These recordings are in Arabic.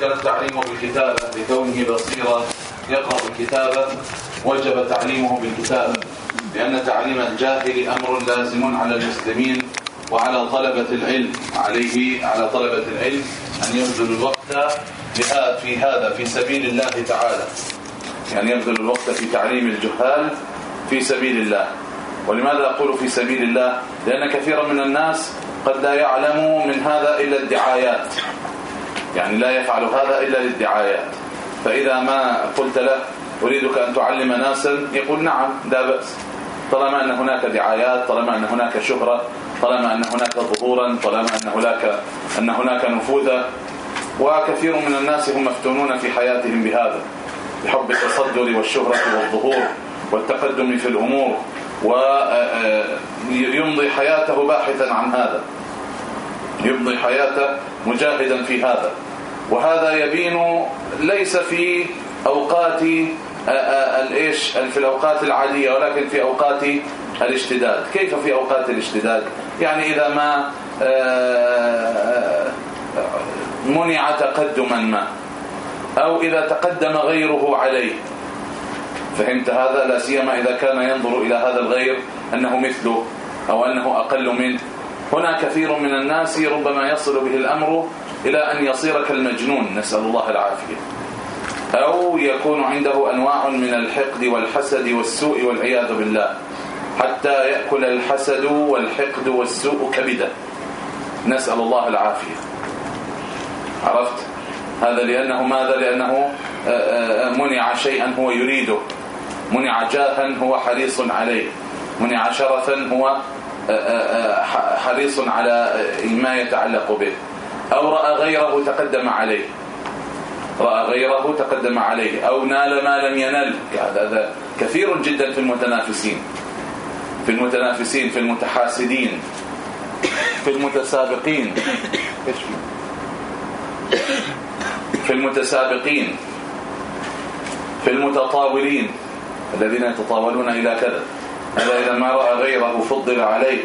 كان التعليم بالكتابة لكونه بصيرا يقرأ الكتابة وجب تعليمه بالكتابة. لأن تعليم الجاهل أمر لازم على المسلمين وعلى طلبة العلم. عليه على طلبة العلم أن يبذلوا الوقت في هذا في سبيل الله تعالى. يعني يبذل الوقت في تعليم الجهال في سبيل الله. ولماذا أقول في سبيل الله؟ لأن كثيرا من الناس قد لا يعلم من هذا إلا الدعايات. يعني لا يفعل هذا إلا للدعايات. فإذا ما قلت له أريدك أن تعلم ناسا؟ يقول نعم لا بأس. طالما أن هناك دعايات طالما أن هناك شهرة طالما أن هناك ظهورا طالما أن هناك أن هناك نفوذا. وكثير من الناس هم مفتونون في حياتهم بهذا بحب التصدر والشهرة والظهور والتقدم في الأمور ويمضي حياته باحثا عن هذا. يمضي حياته مجاهدا في هذا. وهذا يبين ليس في أوقات الايش في الأوقات العادية ولكن في أوقات الاشتداد. كيف في أوقات الاشتداد؟ يعني إذا ما منع تقدما ما أو إذا تقدم غيره عليه. فهمت هذا؟ لا سيما إذا كان ينظر إلى هذا الغير أنه مثله أو أنه أقل منه. هنا كثير من الناس ربما يصل به الأمر إلى أن يصير كالمجنون نسأل الله العافية. أو يكون عنده أنواع من الحقد والحسد والسوء والعياذ بالله. حتى يأكل الحسد والحقد والسوء كبدة. نسأل الله العافية. عرفت؟ هذا لأنه ماذا؟ لأنه آه، آه، منع شيئا هو يريده. منع جاها هو حريص عليه. منع شرفا هو حريص على ما يتعلق به. أو رأى غيره تقدم عليه. رأى غيره تقدم عليه. أو نال ما لم ينل هذا كثير جدا في المتنافسين. في المتنافسين في المتحاسدين في المتسابقين. في المتسابقين في المتطاولين. الذين يتطاولون إلى كذا. هذا إذا ما رأى غيره فضل عليه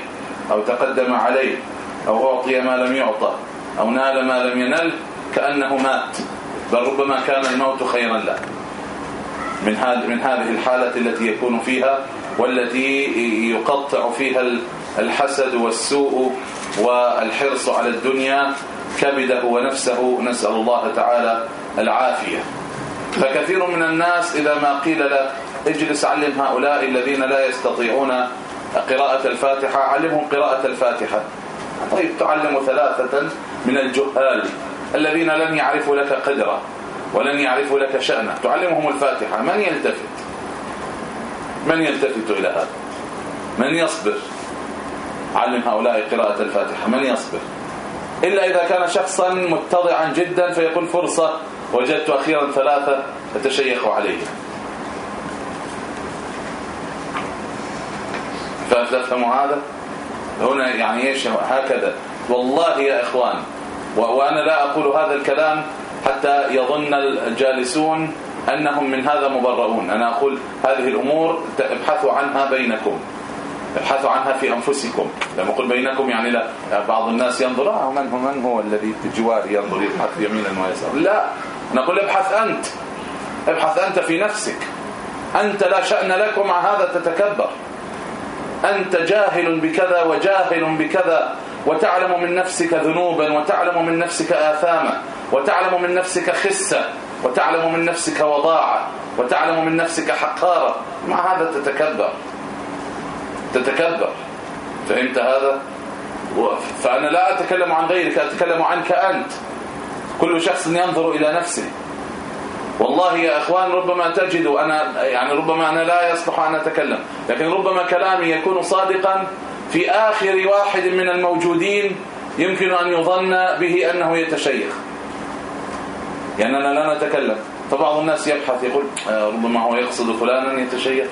أو تقدم عليه أو أعطي ما لم يعطى. أو نال ما لم ينل كأنه مات بل ربما كان الموت خيرا له. من هذه من هذه الحالة التي يكون فيها والتي يقطع فيها الحسد والسوء والحرص على الدنيا كبده ونفسه نسأل الله تعالى العافية. فكثير من الناس إذا ما قيل له اجلس علم هؤلاء الذين لا يستطيعون قراءة الفاتحة علمهم قراءة الفاتحة. طيب تعلم ثلاثة من الجهال الذين لن يعرفوا لك قدرة ولن يعرفوا لك شأنه تعلمهم الفاتحة. من يلتفت؟ من يلتفت إلى هذا؟ من يصبر؟ علم هؤلاء قراءة الفاتحة. من يصبر؟ إلا إذا كان شخصا متضعا جدا فيقول فرصة. وجدت أخيرا ثلاثة أتشيخ عليهم. فتفهموا هذا؟ هنا يعني إيش؟ هكذا. والله يا إخوان وأنا لا أقول هذا الكلام حتى يظن الجالسون أنهم من هذا مبرؤون. أنا أقول هذه الأمور ابحثوا عنها بينكم ابحثوا عنها في أنفسكم. لما أقول بينكم يعني لا بعض الناس ينظر آه من هو من هو الذي في جواري ينظر يبحث يمينا ويسارا؟ لا نقول ابحث أنت ابحث أنت في نفسك. أنت لا شأن لك ومع هذا تتكبر. أنت جاهل بكذا وجاهل بكذا. وتعلم من نفسك ذنوبا وتعلم من نفسك آثاما وتعلم من نفسك خسة وتعلم من نفسك وضاعة وتعلم من نفسك حقارة مع هذا تتكبر. تتكبر. فهمت هذا؟ فأنا لا أتكلم عن غيرك أتكلم عنك أنت. كل شخص ينظر إلى نفسه. والله يا إخوان ربما تجدوا أنا يعني ربما أنا لا يصلح أن أتكلم لكن ربما كلامي يكون صادقا في آخر واحد من الموجودين يمكن أن يظن به أنه يتشيخ. أنا لا نتكلم. فبعض الناس يبحث يقول آه، ربما هو يقصد فلانا يتشيخ.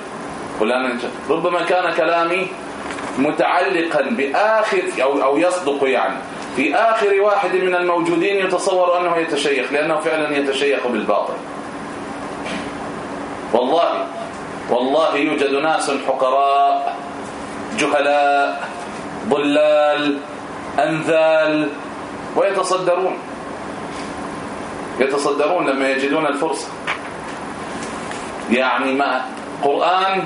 فلانا يتشيخ. ربما كان كلامي متعلقا بآخر أو, أو يصدق يعني. في آخر واحد من الموجودين يتصور أنه يتشيخ لأنه فعلا يتشيخ بالباطل. والله والله يوجد ناس حقراء جهلاء ضلال أنذال ويتصدرون. يتصدرون لما يجدون الفرصة. يعني ما قرآن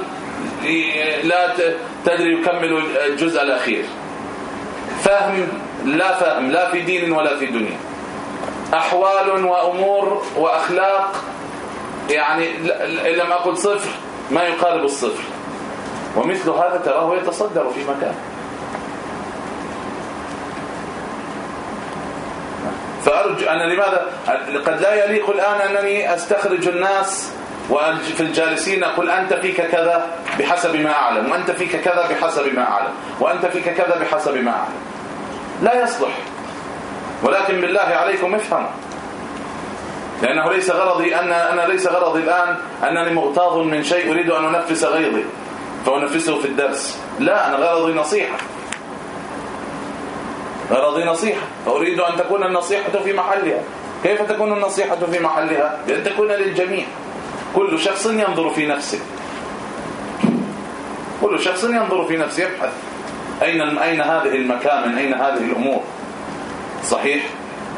لا تدري يكمل الجزء الأخير. فهم لا فهم لا في دين ولا في دنيا. أحوال وأمور وأخلاق يعني إن لم أقل صفر ما يقارب الصفر. ومثل هذا تراه يتصدر في مكان. فأرجو أنا لماذا؟ قد لا يليق الآن أنني أستخرج الناس وفي الجالسين أقول أنت فيك كذا بحسب ما أعلم وأنت فيك كذا بحسب ما أعلم وأنت فيك كذا بحسب ما أعلم. لا يصلح. ولكن بالله عليكم افهموا لأنه ليس غرضي أن أنا ليس غرضي الآن أنني مغتاظ من شيء أريد أن أنفس غيظي. فأنفسه في الدرس. لا أنا غرضي نصيحة. غرضي نصيحة. فأريد أن تكون النصيحة في محلها. كيف تكون النصيحة في محلها؟ بأن تكون للجميع. كل شخص ينظر في نفسه. كل شخص ينظر في نفسه يبحث. أين أين هذه المكامن أين هذه الأمور؟ صحيح؟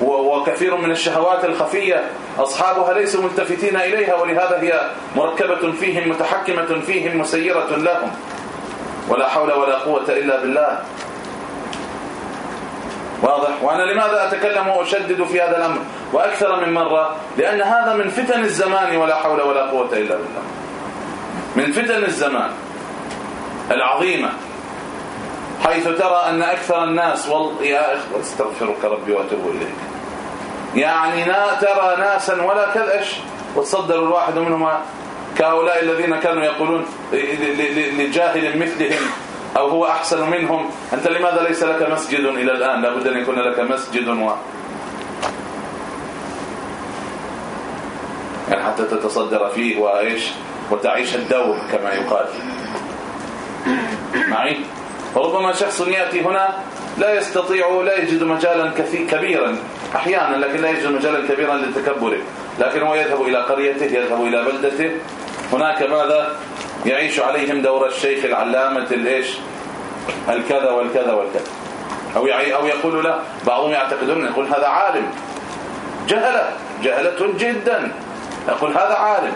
وكثير من الشهوات الخفية أصحابها ليسوا ملتفتين إليها ولهذا هي مركبة فيهم متحكمة فيهم مسيرة لهم. ولا حول ولا قوة إلا بالله. واضح؟ وأنا لماذا أتكلم وأشدد في هذا الأمر؟ وأكثر من مرة لأن هذا من فتن الزمان ولا حول ولا قوة إلا بالله. من فتن الزمان العظيمة. حيث ترى أن أكثر الناس وال... يا إخوة أستغفرك ربي وأتوب إليك. يعني لا ترى ناسا ولا كذش وتصدر الواحد منهما كهؤلاء الذين كانوا يقولون لجاهل مثلهم أو هو أحسن منهم. أنت لماذا ليس لك مسجد إلى الآن؟ لابد أن يكون لك مسجد و يعني حتى تتصدر فيه وإيش؟ وتعيش الدور كما يقال. معي؟ فربما شخص يأتي هنا لا يستطيع لا يجد مجالا كبيرا أحيانا لكن لا يجد مجالا كبيرا للتكبر لكن هو يذهب إلى قريته يذهب إلى بلدته. هناك ماذا يعيش عليهم دور الشيخ العلامة الإيش؟ الكذا والكذا والكذا. أو أو يقول لا بعضهم يعتقدون يقول هذا عالم. جهلة جهلة جدا. يقول هذا عالم.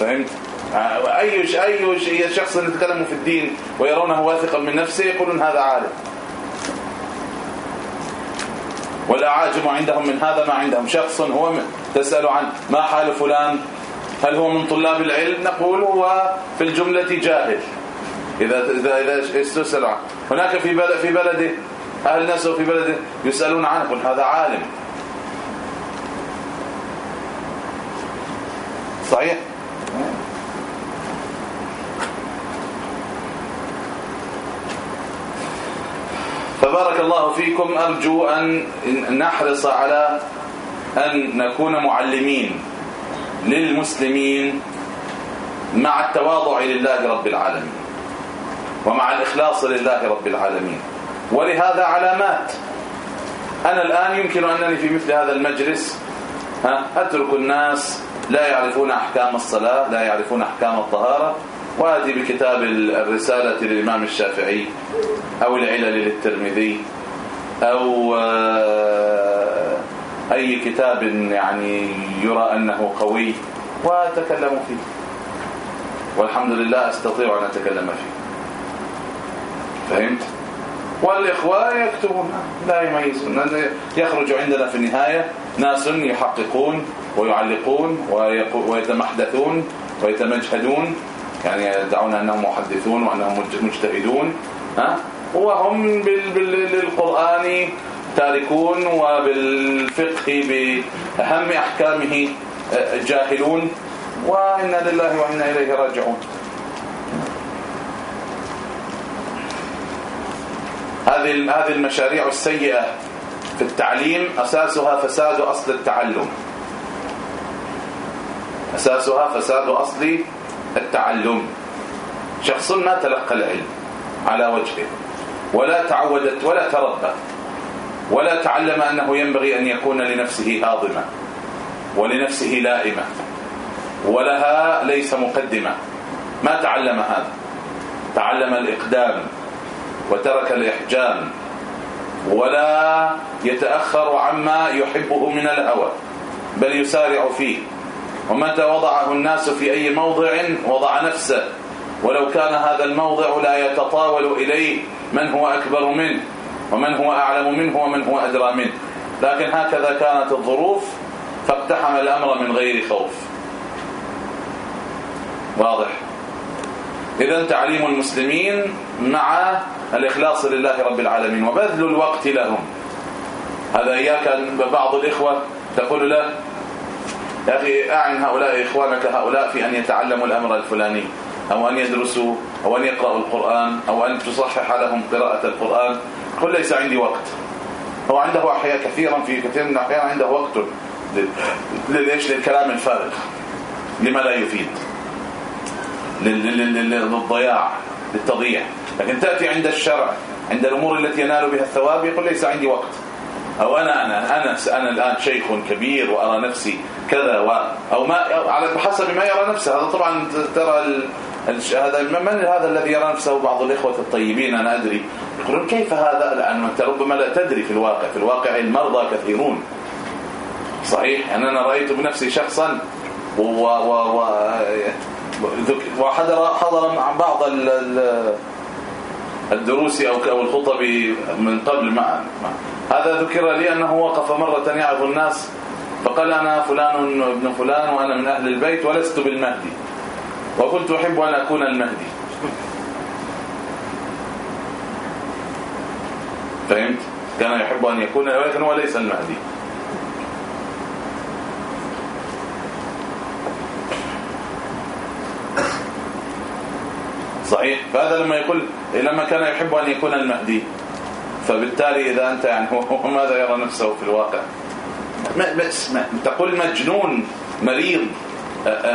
فهمت؟ أي أي شخص يتكلم في الدين ويرونه واثقا من نفسه يقولون هذا عالم. والاعاجم عندهم من هذا ما عندهم. شخص هو تسأل عن ما حال فلان. هل هو من طلاب العلم؟ نقول هو في الجملة جاهل. إذا إذا إذا استسأل عنه هناك في بلد في بلده أهل الناس في بلده يسألون عنه يقول هذا عالم. صحيح؟ فبارك الله فيكم أرجو أن نحرص على أن نكون معلمين للمسلمين مع التواضع لله رب العالمين ومع الإخلاص لله رب العالمين. ولهذا علامات. أنا الآن يمكن أنني في مثل هذا المجلس أترك الناس لا يعرفون أحكام الصلاة لا يعرفون أحكام الطهارة وآتي بكتاب الرسالة للإمام الشافعي أو العلل للترمذي أو آه، أي كتاب يعني يرى أنه قوي وأتكلم فيه. والحمد لله أستطيع أن أتكلم فيه. فهمت؟ والإخوة يكتبون لا يميزون. يخرج عندنا في النهاية ناس يحققون ويعلقون ويتمحدثون ويتمجهدون يعني يدعون أنهم محدثون وأنهم مجتهدون ها؟ وهم بالقرآن تاركون وبالفقه بأهم أحكامه آه، جاهلون. وإنا لله وإنا إليه راجعون. هذه هذه المشاريع السيئة في التعليم أساسها فساد أصل التعلم. أساسها فساد أصل التعلم. شخص ما تلقى العلم على وجهه ولا تعودت ولا تربى ولا تعلم أنه ينبغي أن يكون لنفسه هاضمة ولنفسه لائمة ولها ليس مقدمة. ما تعلم هذا؟ تعلم الإقدام وترك الإحجام ولا يتأخر عما يحبه من الهوى بل يسارع فيه. ومتى وضعه الناس في أي موضع وضع نفسه. ولو كان هذا الموضع لا يتطاول إليه من هو أكبر منه ومن هو أعلم منه ومن هو أدرى منه. لكن هكذا كانت الظروف فاقتحم الأمر من غير خوف. واضح. إذا تعليم المسلمين مع الإخلاص لله رب العالمين وبذل الوقت لهم. هذا إياك أن بعض الإخوة تقول له يا أخي أعن هؤلاء إخوانك هؤلاء في أن يتعلموا الأمر الفلاني أو أن يدرسوا أو أن يقرأوا القرآن أو أن تصحح لهم قراءة القرآن. قل ليس عندي وقت. هو عنده أحياء كثيرا في كثير من الأحيان عنده وقت ليش؟ للكلام الفارغ لما لا يفيد للضياع للتضييع. لكن تأتي عند الشرع عند الأمور التي ينال بها الثواب يقول ليس عندي وقت. أو أنا أنا أنا أنا الآن شيخ كبير وأرى نفسي كذا و أو ما على بحسب ما يرى نفسه. هذا طبعا ترى ال... هذا من هذا الذي يرى نفسه؟ بعض الإخوة الطيبين أنا أدري. يقولون كيف هذا؟ لأن أنت ربما لا تدري في الواقع. في الواقع المرضى كثيرون. صحيح؟ يعني أنا رأيت بنفسي شخصا و, و... و... وحضر حضر مع بعض الدروس أو الخطب من قبل مع هذا ذكر لي أنه وقف مرة يعظ الناس فقال أنا فلان ابن فلان وأنا من أهل البيت ولست بالمهدي وقلت أحب أن أكون المهدي. فهمت؟ كان يحب أن يكون ولكن هو ليس المهدي. صحيح؟ فهذا لما يقول لما كان يحب أن يكون المهدي. فبالتالي إذا أنت يعني هو ماذا يرى نفسه في الواقع؟ تقول مجنون مريض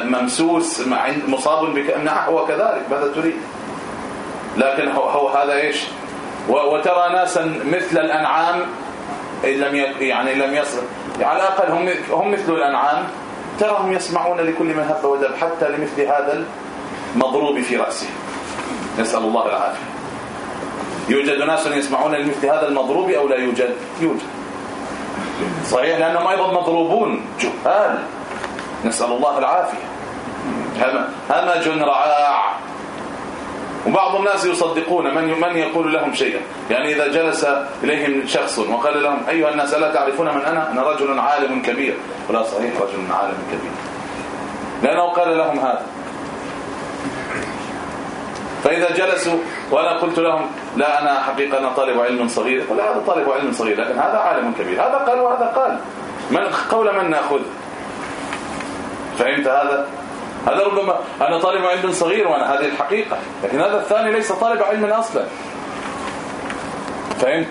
ممسوس مصاب بك نعم هو كذلك ماذا تريد؟ لكن هو, هو هذا إيش؟ وترى ناسا مثل الأنعام إن لم يعني لم يصل على الأقل هم هم مثل الأنعام تراهم يسمعون لكل من هب ودب حتى لمثل هذا المضروب في رأسه. نسأل الله العافية. يوجد ناس يسمعون لمثل هذا المضروب أو لا يوجد؟ يوجد. صحيح لأنهم أيضا مضروبون جهال. نسأل الله العافية. همج رعاع. وبعض الناس يصدقون من من يقول لهم شيئا. يعني إذا جلس إليهم شخص وقال لهم أيها الناس لا تعرفون من أنا؟ أنا رجل عالم كبير. ولا صحيح رجل عالم كبير. لأنه قال لهم هذا. فإذا جلسوا وأنا قلت لهم لا أنا حقيقة أنا طالب علم صغير يقول هذا طالب علم صغير لكن هذا عالم كبير هذا قال وهذا قال من قول من نأخذ فهمت هذا؟ هذا ربما أنا طالب علم صغير وأنا هذه الحقيقة لكن هذا الثاني ليس طالب علم أصلا فهمت؟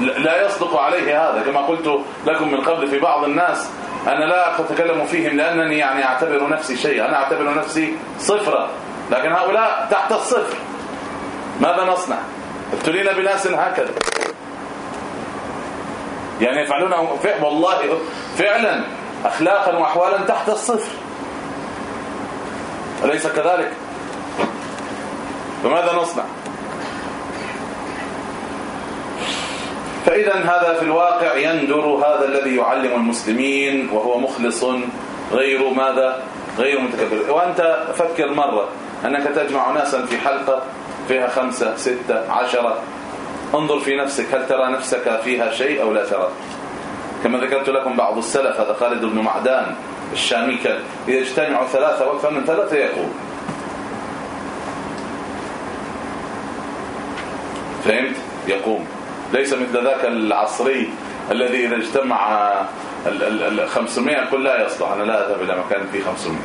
لا يصدق عليه هذا كما قلت لكم من قبل في بعض الناس أنا لا أتكلم فيهم لأنني يعني أعتبر نفسي شيء أنا أعتبر نفسي صفرا لكن هؤلاء تحت الصفر. ماذا نصنع؟ ابتلينا بناس هكذا. يعني يفعلون والله فعلا اخلاقا واحوالا تحت الصفر. أليس كذلك؟ فماذا نصنع؟ فإذا هذا في الواقع يندر هذا الذي يعلم المسلمين وهو مخلص غير ماذا؟ غير متكبر. وأنت فكر مرة. أنك تجمع ناسا في حلقة فيها خمسة ستة عشرة. انظر في نفسك هل ترى نفسك فيها شيء أو لا ترى؟ كما ذكرت لكم بعض السلف هذا خالد بن معدان الشامي كان إذا اجتمعوا ثلاثة وأكثر من ثلاثة يقول. فهمت؟ يقوم. ليس مثل ذاك العصري الذي إذا اجتمع ال 500 يقول لا يصلح. أنا لا أذهب إلى مكان فيه 500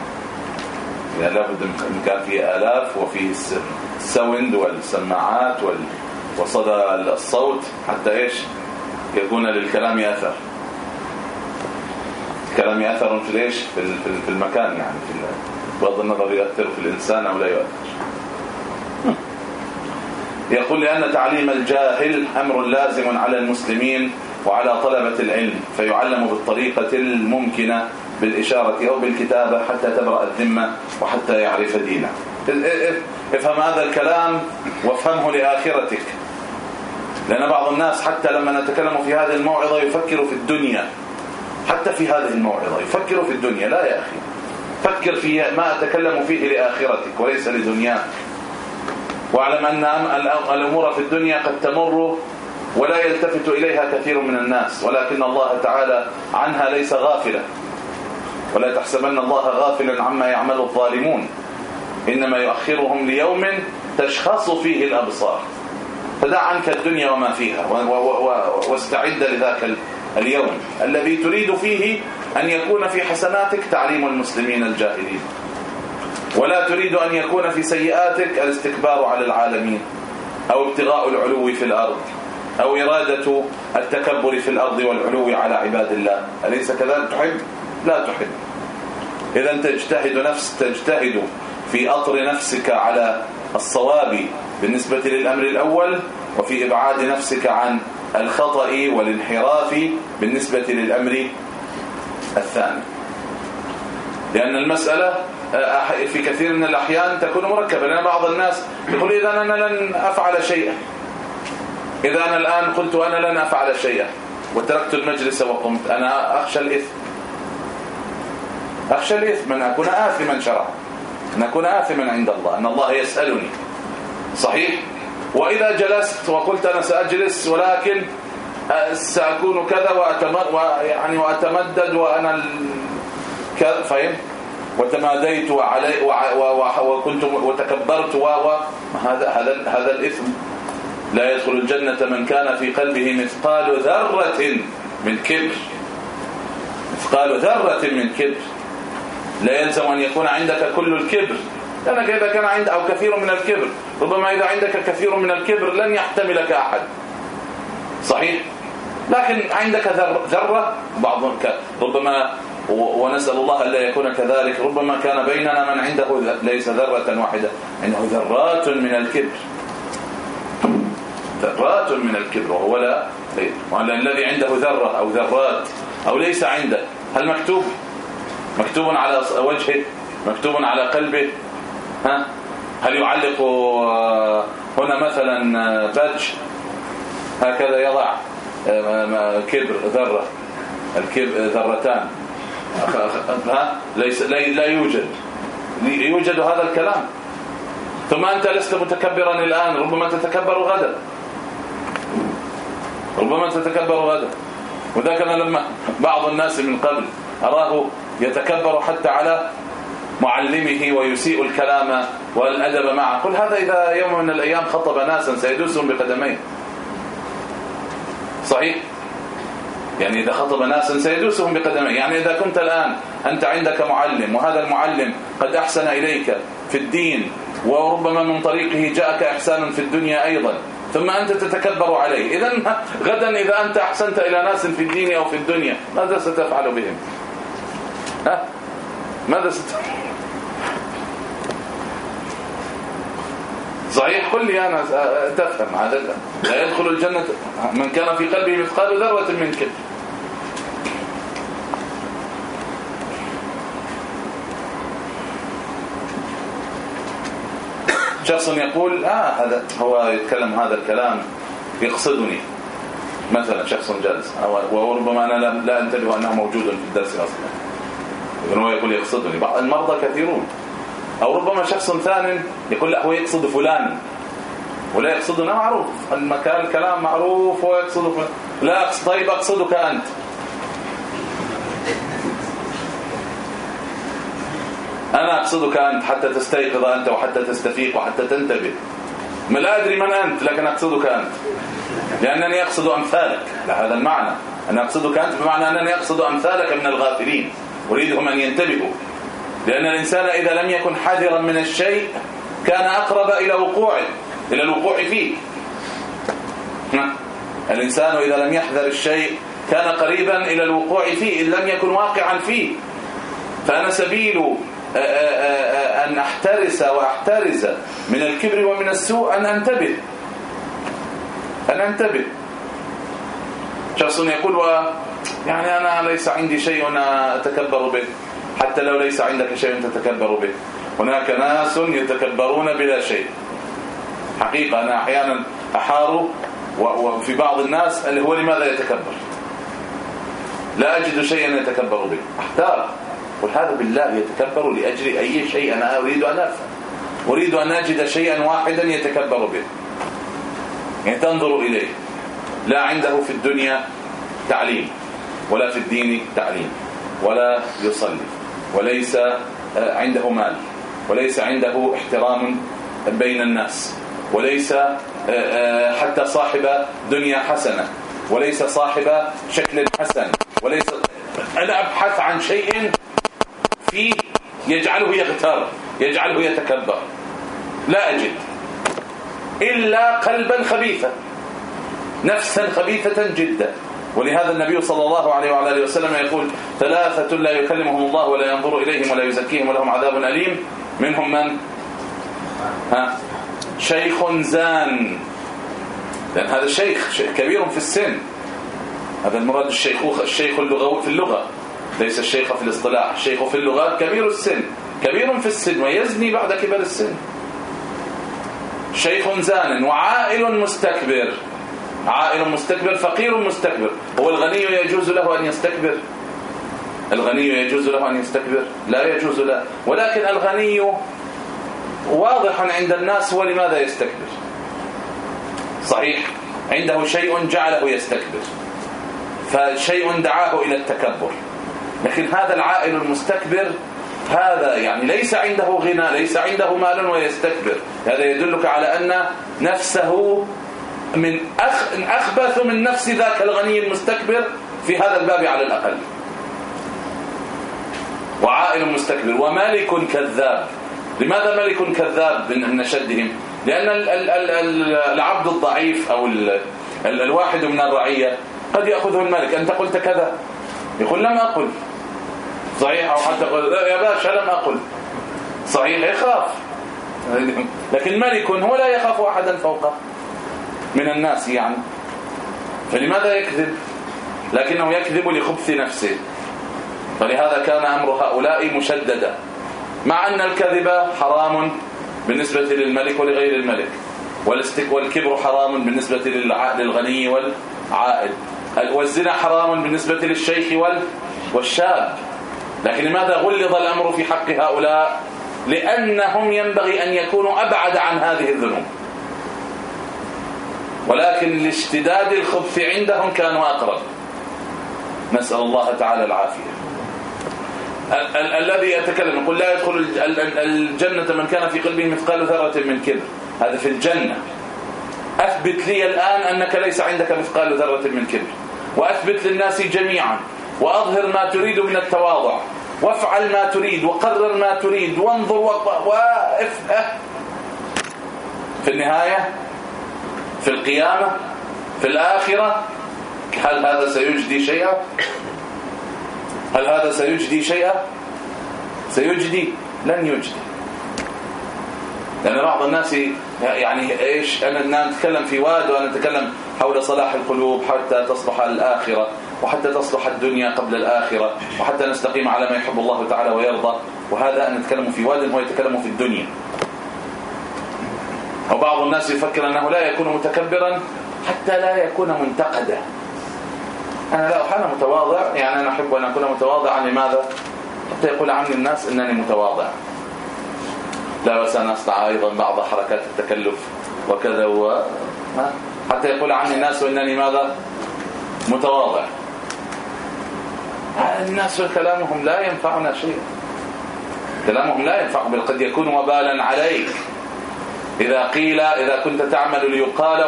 يعني لابد من كان فيه آلاف وفيه السوند والسماعات وصدى الصوت حتى إيش؟ يكون للكلام أثر. الكلام أثر في إيش؟ في في المكان يعني في بغض النظر يؤثر في الإنسان أو لا يؤثر. يقول لأن تعليم الجاهل أمر لازم على المسلمين وعلى طلبة العلم فيعلم بالطريقة الممكنة بالإشارة أو بالكتابة حتى تبرأ الذمة وحتى يعرف دينه. افهم هذا الكلام وافهمه لآخرتك. لأن بعض الناس حتى لما نتكلم في هذه الموعظة يفكر في الدنيا. حتى في هذه الموعظة يفكر في الدنيا. لا يا أخي. فكر في ما أتكلم فيه لآخرتك وليس لدنياك. واعلم أن الأمور في الدنيا قد تمر ولا يلتفت إليها كثير من الناس. ولكن الله تعالى عنها ليس غافلا. ولا تحسبن الله غافلا عما يعمل الظالمون. إنما يؤخرهم ليوم تشخص فيه الأبصار. فدع عنك الدنيا وما فيها واستعد لذاك اليوم. الذي تريد فيه أن يكون في حسناتك تعليم المسلمين الجاهلين. ولا تريد أن يكون في سيئاتك الاستكبار على العالمين أو ابتغاء العلو في الأرض أو إرادة التكبر في الأرض والعلو على عباد الله. أليس كذلك؟ تحب؟ لا تحب. إذا تجتهد نفس تجتهد في أطر نفسك على الصواب بالنسبة للأمر الأول وفي إبعاد نفسك عن الخطأ والانحراف بالنسبة للأمر الثاني. لأن المسألة آه، في كثير من الأحيان تكون مركبة. لأن بعض الناس يقول إذا أنا لن أفعل شيئا. إذا أنا الآن قلت أنا لن أفعل شيئا وتركت المجلس وقمت أنا أخشى الإثم. أخشى الإثم أن أكون آثما شرعا. أن أكون آثما عند الله أن الله يسألني. صحيح؟ وإذا جلست وقلت أنا سأجلس ولكن سأكون كذا وأتمد وأتمدد وأنا كذا فهم وتماديت وعلي وكنت وتكبرت و هذا هذا هذا الإثم؟ لا يدخل الجنة من كان في قلبه مثقال ذرة من كبر. مثقال ذرة من كبر. لا يلزم أن يكون عندك كل الكبر. لأنك إذا كان عند أو كثير من الكبر. ربما إذا عندك كثير من الكبر لن يحتملك أحد. صحيح؟ لكن عندك ذرة بعض ربما ونسأل الله ألا يكون كذلك. ربما كان بيننا من عنده ليس ذرة واحدة عنده ذرات من الكبر. ذرات من الكبر وهو لا الذي عنده ذرة أو ذرات أو ليس عنده هل مكتوب؟ مكتوب على وجهه مكتوب على قلبه. ها؟ هل يعلق آه، هنا مثلا آه، بادج هكذا يضع آه، كبر ذرة. الكبر ذرتان. ها؟ ليس لا يوجد. يوجد هذا الكلام. ثم أنت لست متكبرا الآن ربما تتكبر غدا. ربما تتكبر غدا. وذاك أنا لما بعض الناس من قبل أراه يتكبر حتى على معلمه ويسيء الكلام والأدب معه. قل هذا إذا يوم من الأيام خطب ناسا سيدوسهم بقدميه صحيح؟ يعني إذا خطب ناسا سيدوسهم بقدميه يعني إذا كنت الآن أنت عندك معلم وهذا المعلم قد أحسن إليك في الدين وربما من طريقه جاءك إحسان في الدنيا أيضا ثم أنت تتكبر عليه. إذا غدا إذا أنت أحسنت إلى ناس في الدين أو في الدنيا ماذا ستفعل بهم؟ ها؟ ماذا ستفعل صحيح قل لي أنا تفهم هذا لا يدخل الجنة من كان في قلبه مثقال ذرة من كبر شخص يقول آه هذا هو يتكلم هذا الكلام يقصدني. مثلا شخص جالس وربما أنا لا أنتبه أنه موجود في الدرس أصلا. لكن هو يقول يقصدني. بعض المرضى كثيرون. أو ربما شخص ثان يقول لا هو يقصد فلان. ولا يقصدنا معروف. المكان الكلام معروف هو يقصد فلان لا أقصد طيب أقصدك أنت. أنا أقصدك أنت حتى تستيقظ أنت وحتى تستفيق وحتى تنتبه. ما لا أدري من أنت لكن أقصدك أنت. لأنني أقصد أمثالك. هذا المعنى. أنا أقصدك أنت بمعنى أنني أقصد أمثالك من الغافلين. أريدهم أن ينتبهوا. لأن الإنسان إذا لم يكن حذرا من الشيء كان أقرب إلى وقوعه إلى الوقوع فيه. الإنسان إذا لم يحذر الشيء كان قريبا إلى الوقوع فيه إن لم يكن واقعا فيه. فأنا سبيل أن أحترس وأحترز من الكبر ومن السوء أن أنتبه. أن أنتبه. شخص يقول يعني أنا ليس عندي شيء أنا أتكبر به. حتى لو ليس عندك شيء تتكبر به. هناك ناس يتكبرون بلا شيء. حقيقة أنا أحيانا أحار وفي بعض الناس اللي هو لماذا يتكبر؟ لا أجد شيئا يتكبر به. أحتار. قل هذا بالله يتكبر لأجل أي شيء أنا أريد أن أفهم أريد أن أجد شيئا واحدا يتكبر به. يعني تنظر إليه. لا عنده في الدنيا تعليم. ولا في الدين تعليم ولا يصلي وليس آه، عنده مال وليس عنده احترام بين الناس وليس آه، آه، حتى صاحب دنيا حسنة وليس صاحب شكل حسن وليس أنا أبحث عن شيء فيه يجعله يغتر يجعله يتكبر. لا أجد. إلا قلبا خبيثا نفسا خبيثة جدا. ولهذا النبي صلى الله عليه وعلى آله وسلم يقول ثلاثة لا يكلمهم الله ولا ينظر إليهم ولا يزكيهم ولهم عذاب أليم. منهم من؟ ها؟ شيخ زان. لأن هذا شيخ, شيخ كبير في السن. هذا المراد الشيخوخة الشيخ اللغوي في اللغة ليس الشيخ في الاصطلاح. الشيخ في اللغة كبير السن. كبير في السن ويزني بعد كبر السن. شيخ زان وعائل مستكبر. عائل مستكبر فقير مستكبر. هو الغني يجوز له أن يستكبر؟ الغني يجوز له أن يستكبر؟ لا يجوز له. ولكن الغني واضحا عند الناس هو لماذا يستكبر؟ صحيح. عنده شيء جعله يستكبر. فشيء دعاه إلى التكبر. لكن هذا العائل المستكبر هذا يعني ليس عنده غنى ليس عنده مال ويستكبر. هذا يدلك على أن نفسه من أخ أخبث من نفس ذاك الغني المستكبر في هذا الباب على الأقل. وعائل مستكبر. وملك كذاب. لماذا ملك كذاب من نشدهم لأن العبد الضعيف أو الواحد من الرعية قد يأخذه الملك أنت قلت كذا. يقول لم أقل. صحيح أو حتى يقول يا باشا لم أقل. صحيح يخاف. لكن ملك هو لا يخاف أحدا فوقه. من الناس يعني. فلماذا يكذب؟ لكنه يكذب لخبث نفسه. فلهذا كان أمر هؤلاء مشددا. مع أن الكذب حرام بالنسبة للملك ولغير الملك والكبر حرام بالنسبة للغني والعائد والزنا حرام بالنسبة للشيخ والشاب. لكن لماذا غلظ الأمر في حق هؤلاء؟ لأنهم ينبغي أن يكونوا أبعد عن هذه الذنوب. ولكن لاشتداد الخبث عندهم كانوا أقرب. نسأل الله تعالى العافية. ال ال الذي يتكلم يقول لا يدخل الجنة من كان في قلبه مثقال ذرة من كبر. هذا في الجنة. أثبت لي الآن أنك ليس عندك مثقال ذرة من كبر. وأثبت للناس جميعا. وأظهر ما تريد من التواضع. وافعل ما تريد. وقرر ما تريد. وانظر وافه في النهاية في القيامة في الآخرة هل هذا سيجدي شيئا؟ هل هذا سيجدي شيئا؟ سيجدي لن يجدي. لأن بعض الناس يعني إيش أنا نتكلم في واد وأنا نتكلم حول صلاح القلوب حتى تصلح الآخرة وحتى تصلح الدنيا قبل الآخرة وحتى نستقيم على ما يحب الله تعالى ويرضى. وهذا أن نتكلم في واد هو يتكلم في الدنيا. وبعض الناس يفكر أنه لا يكون متكبرا حتى لا يكون منتقدا. أنا لا أنا متواضع يعني أنا أحب أن أكون متواضعا. لماذا؟ حتى يقول عني الناس أنني متواضع. لا بس أنا أصنع أيضا بعض حركات التكلف وكذا و... حتى يقول عني الناس أنني ماذا؟ متواضع. الناس كلامهم لا ينفعنا شيء. كلامهم لا ينفع بل قد يكون وبالا عليك. إذا قيل إذا كنت تعمل ليقال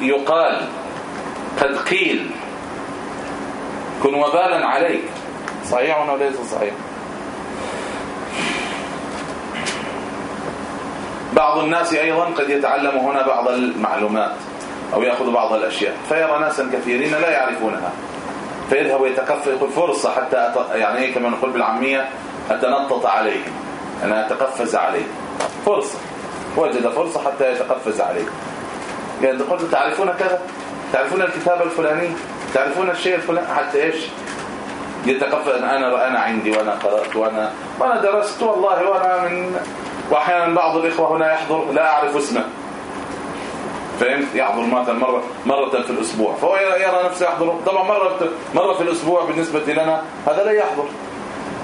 ويقال قد قيل. كن وبالا عليك. صحيح وليس صحيح؟ بعض الناس أيضا قد يتعلم هنا بعض المعلومات أو يأخذ بعض الأشياء فيرى ناسا كثيرين لا يعرفونها. فيذهب يتكفل يقول فرصة حتى يعني إيه كما نقول بالعامية أتنطط عليه أنا أتقفز عليه فرصة. وجد فرصة حتى يتقفز عليه. يعني قلت تعرفون كذا؟ تعرفون الكتاب الفلاني؟ تعرفون الشيء الفلاني؟ حتى إيش؟ يتقفز أنا أنا عندي وأنا قرأت وأنا وأنا درست والله وأنا من وأحيانا بعض الإخوة هنا يحضر لا أعرف اسمه فهمت؟ يحضر مرة مرة في الأسبوع. فهو يرى نفسه يحضر. طبعا مرة مرة في الأسبوع بالنسبة لنا هذا لا يحضر.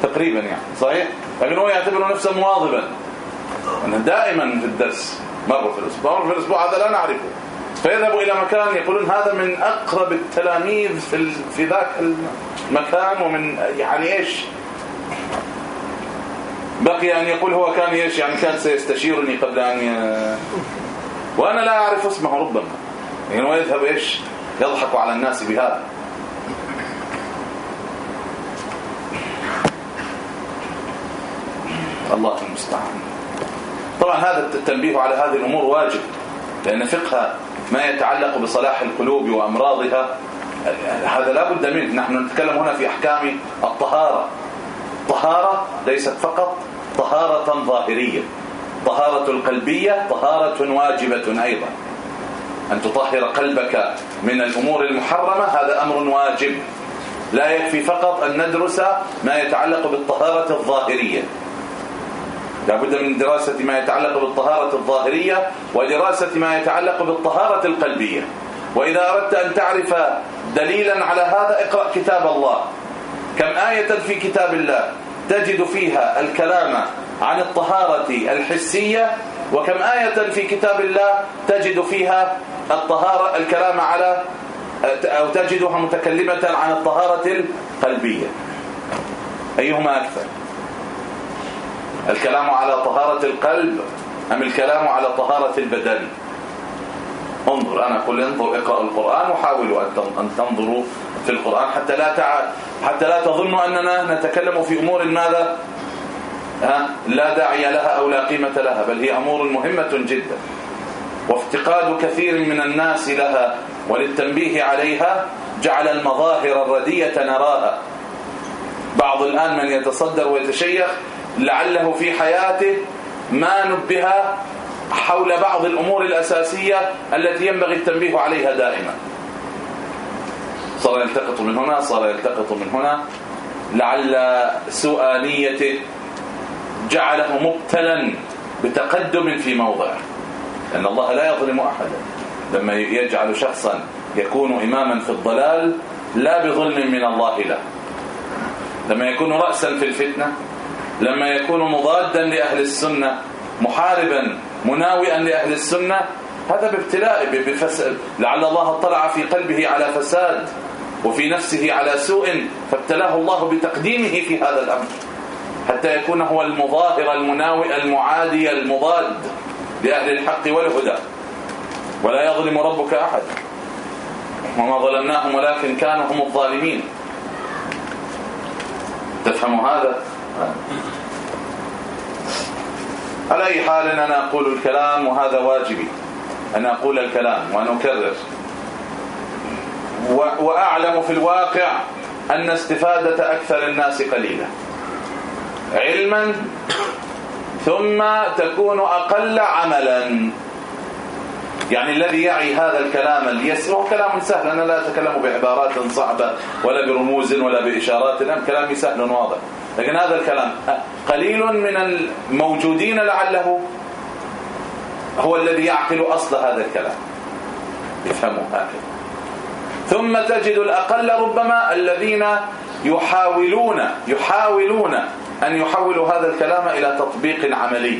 تقريبا يعني. صحيح؟ لكن هو يعتبر نفسه مواظبا. أنه دائما في الدرس مرة في الأسبوع مرة في الأسبوع هذا لا نعرفه. فيذهب إلى مكان يقولون هذا من أقرب التلاميذ في في ذاك المكان ومن يعني إيش؟ بقي أن يقول هو كان إيش؟ يعني كان سيستشيرني قبل أن ي... وأنا لا أعرف اسمه ربما. يعني هو يذهب إيش؟ يضحك على الناس بهذا. الله المستعان. طبعا هذا التنبيه على هذه الأمور واجب لأن فقه ما يتعلق بصلاح القلوب وأمراضها هذا لا بد منه. نحن نتكلم هنا في أحكام الطهارة. طهارة ليست فقط طهارة ظاهرية. طهارة القلبية طهارة واجبة أيضا. أن تطهر قلبك من الأمور المحرمة هذا أمر واجب. لا يكفي فقط أن ندرس ما يتعلق بالطهارة الظاهرية. لابد من دراسة ما يتعلق بالطهارة الظاهرية ودراسة ما يتعلق بالطهارة القلبية. وإذا أردت أن تعرف دليلا على هذا اقرأ كتاب الله. كم آية في كتاب الله تجد فيها الكلام عن الطهارة الحسية؟ وكم آية في كتاب الله تجد فيها الطهارة الكلام على أو تجدها متكلمة عن الطهارة القلبية. أيهما أكثر؟ الكلام على طهارة القلب أم الكلام على طهارة البدن؟ انظر أنا أقول انظر أقرأ القرآن وحاولوا أن تنظروا في القرآن حتى لا تع... حتى لا تظنوا أننا نتكلم في أمور ماذا؟ لا داعي لها أو لا قيمة لها بل هي أمور مهمة جدا. وافتقاد كثير من الناس لها وللتنبيه عليها جعل المظاهر الردية نراها. بعض الآن من يتصدر ويتشيخ لعله في حياته ما نبه حول بعض الأمور الأساسية التي ينبغي التنبيه عليها دائما. صار يلتقط من هنا صار يلتقط من هنا. لعل سوء نيته جعله مبتلا بتقدم في موضعه. لأن الله لا يظلم أحدا. لما يجعل شخصا يكون إماما في الضلال لا بظلم من الله له. لما يكون رأسا في الفتنة لما يكون مضادا لأهل السنة محاربا مناوئا لأهل السنة هذا بابتلاء بفساد لعل الله اطلع في قلبه على فساد وفي نفسه على سوء فابتلاه الله بتقديمه في هذا الأمر. حتى يكون هو المظاهر المناوئ المعادي المضاد لأهل الحق والهدى. ولا يظلم ربك أحد. وما ظلمناهم ولكن كانوا هم الظالمين. تفهم هذا؟ على أي حال أنا أقول الكلام وهذا واجبي. أن أقول الكلام وأن أكرر وأعلم في الواقع أن استفادة أكثر الناس قليلة. علما ثم تكون أقل عملا. يعني الذي يعي هذا الكلام اليسر هو كلام سهل. أنا لا أتكلم بعبارات صعبة ولا برموز ولا بإشارات. كلامي سهل واضح لكن هذا الكلام قليل من الموجودين لعله هو الذي يعقل أصل هذا الكلام. يفهمه هكذا. ثم تجد الأقل ربما الذين يحاولون يحاولون أن يحولوا هذا الكلام إلى تطبيق عملي